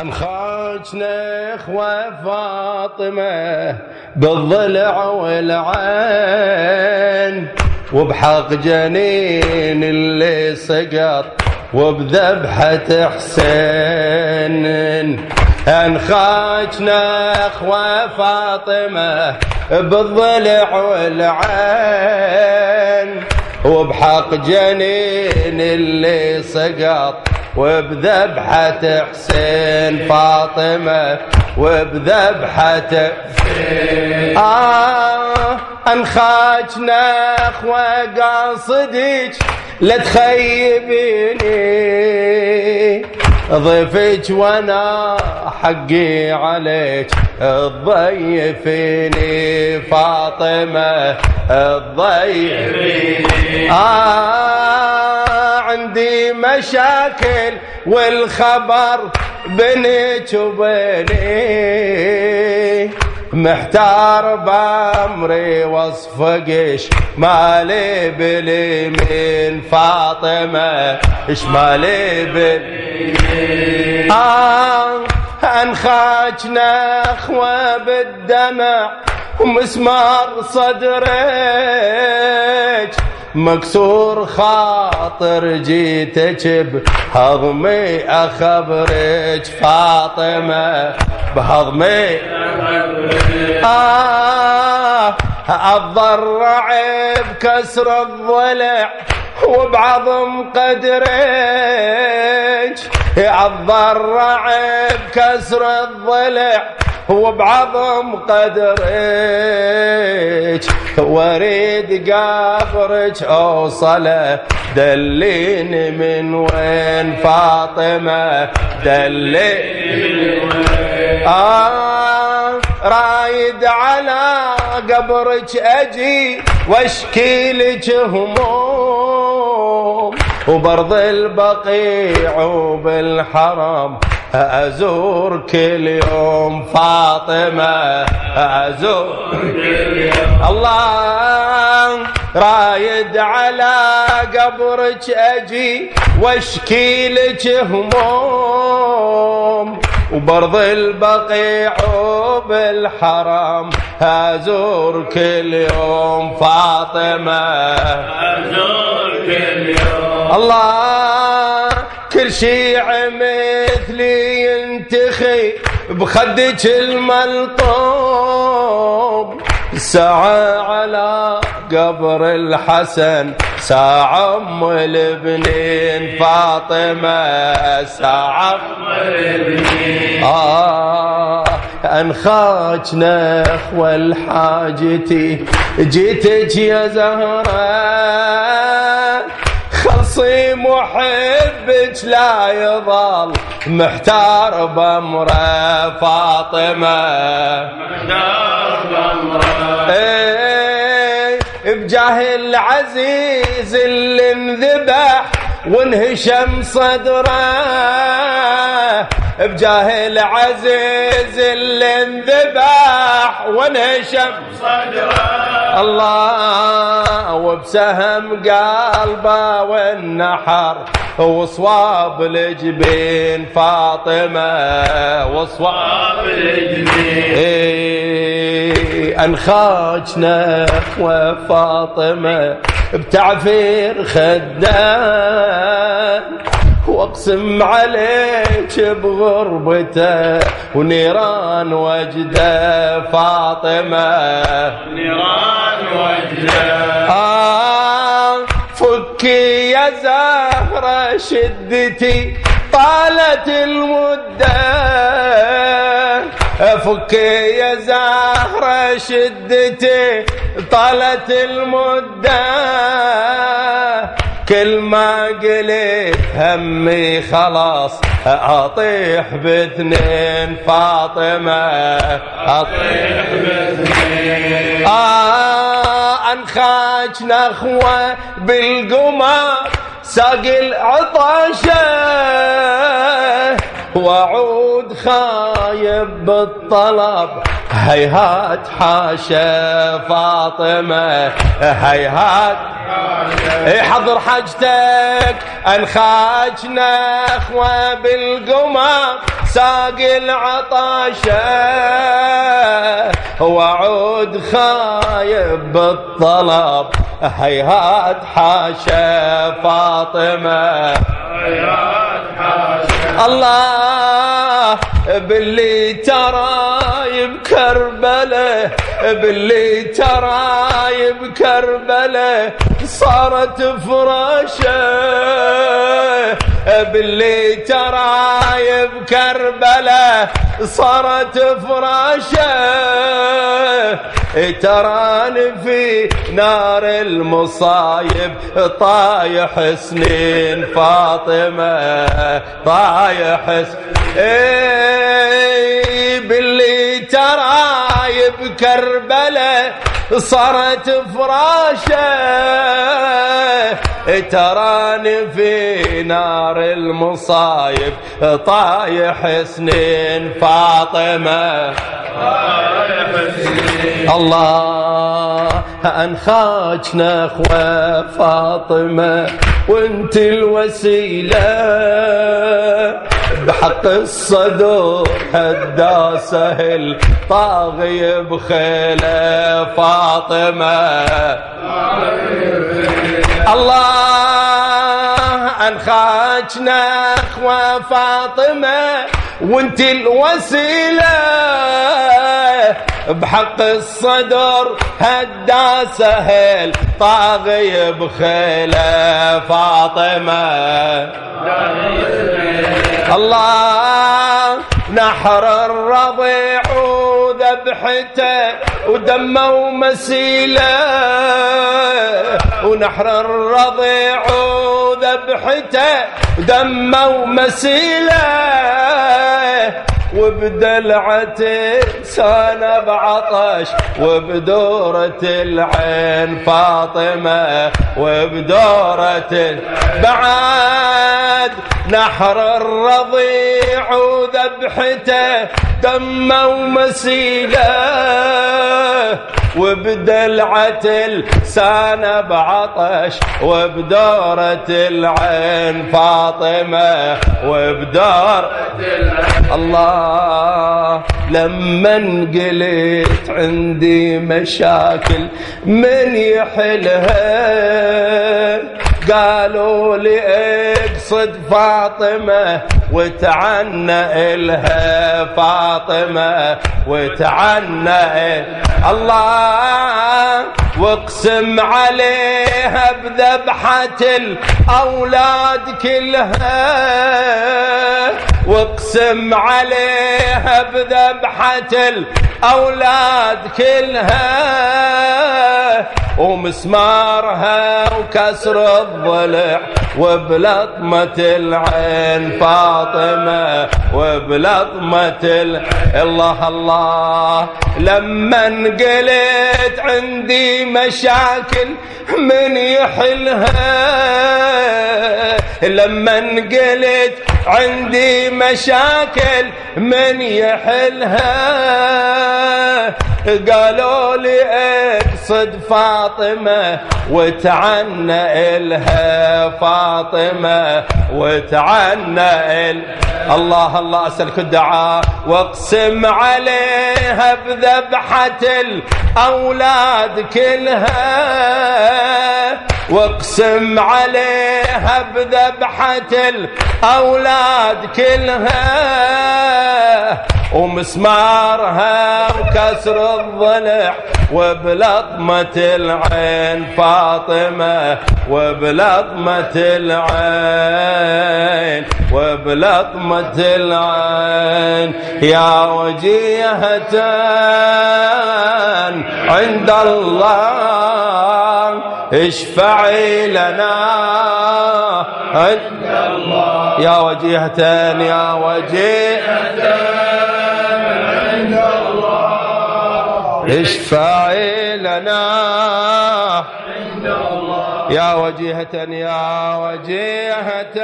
انخاج نخوة فاطمة بالضلع والعين وبحق جنين اللي سقط وبذبحة حسين. انخاج نخوة فاطمة بالضلع والعين وبحق جنين اللي سقط وبذبحة حسين فاطمة وبذبحة حسين آه انخاج نخوة قاصدك لا تخيبيني ضيفك وأنا حقي عليك تضيفيني فاطمة تضيفيني. آه مشاكل والخبر بينك وبيني محتار بأمري وصفقش مالي باليمين فاطمة اش مالي باليمين آه انخاج نخوة بالدمع ومسمار صدرك. مكسور خاطر جيتك بهضمي أخبرك فاطمة بهضمي آه اتضرع بكسر الضلع وبعظم قدرك. اتضرع بكسر الضلع وبعظم قدرك واريد قبرك اوصله دليني من وين فاطمة؟ دليني من وين. آه رايد على قبرك أجي واشكي لك هموم. وبرض البقيع وبالحرم أزور كل يوم فاطمة أزور كل يوم. الله رايد على قبرك أجي واشكي لك هموم. وبرض البقيع وبالحرم أزور كل يوم فاطمة. أزور كل يوم. الله كل شيع مثلي ينتخي بخدك الملطوب. ساعة على قبر الحسن ساعة أم البنين فاطمة ساعة أم البنين آه انخاج نخوة الحاجتي جيتك يا زهرة. خلصي محبك لا يظل محتار بأمره فاطمة. محتار بأمره. إيه بجاه العزيز اللي انذبح وانهشم صدره. بجاه العزيز اللي انذبح وانهشم صدره الله وبسهم قلبه والنحر وصواب الجبين فاطمة وصواب. الجبين إيه انخاج نخوة فاطمة بتعفير خدان واقسم عليك بغربته ونيران وجده فاطمة. نيران وجده. آه فكي يا زهرة شدتي طالت المدة. فكي يا زهرة شدتي طالت المدة. كل ما قلت همي خلاص أطيح باثنين فاطمة. اطيح باثنين آه انخاج نخوه بالقمر ساق العطشة. وأعود خايب بالطلب. هيهات حاشا فاطمة هيهات. حضر حاجتك. انخاج نخوة بالقمر ساقي العطاشة. وعود خايب بالطلب هيهات حاشا فاطمة. هيهات حاشا الله باللي ترى بكربلة باللي ترى بكربلة صارت فراشة. باللي ترى بكربلة صارت فراشة. تراني في نار المصايب طايح سنين فاطمة طايح اي باللي تراي بكربلة صارت فراشة. تراني في نار المصايب طايح سنين فاطمة. الله أنخاك نخوة فاطمة وانت الوسيلة. بحق الصدور هدا سهل طاغي بخيلة فاطمة. الله أنخاك نخوة فاطمة وانت الوسيلة. بحق الصدر هدا سهل طاغي بخيلة فاطمة. الله نحر الرضيع وذبحته ودمه ومسيله. ونحر الرضيع وذبحته ودمه ومسيله. وبدلعته سانا بعطش وبدورة العين فاطمة وبدورة بعد نحر الرضيع وذبحته دمه ومسيله. وبدلعة لسانه بعطش وبدورة العين فاطمة وبدور الله لما قلت عندي مشاكل من يحلها. قالوا لي اقصد فاطمة وتعنى إلها فاطمة وتعنى الله. واقسم عليها بذبحة الأولاد كلها. واقسم عليها بذبحة الأولاد كلها ومسمارها وكسر الضلع وبلطمة العين فاطمة وبلطمة الله الله. لما قلت عندي مشاكل من يحلها. لما قلت عندي مشاكل من يحلها. قالوا لي اقصد فاطمة وتعنى إلها فاطمة وتعنى إل. الله الله أسألك الدعاء واقسم عليها بذبحة الأولاد كلها. واقسم عليها بذبحة الأولاد كلها ومسمارها وكسر الضلع وبلطمة العين فاطمة وبلطمة العين وبلطمة العين يا وجيهة عند الله اشفعي لنا. عند الله. يا وجيهة يا وجيهة اشفعي لنا. عند الله يا وجيهة يا وجيهة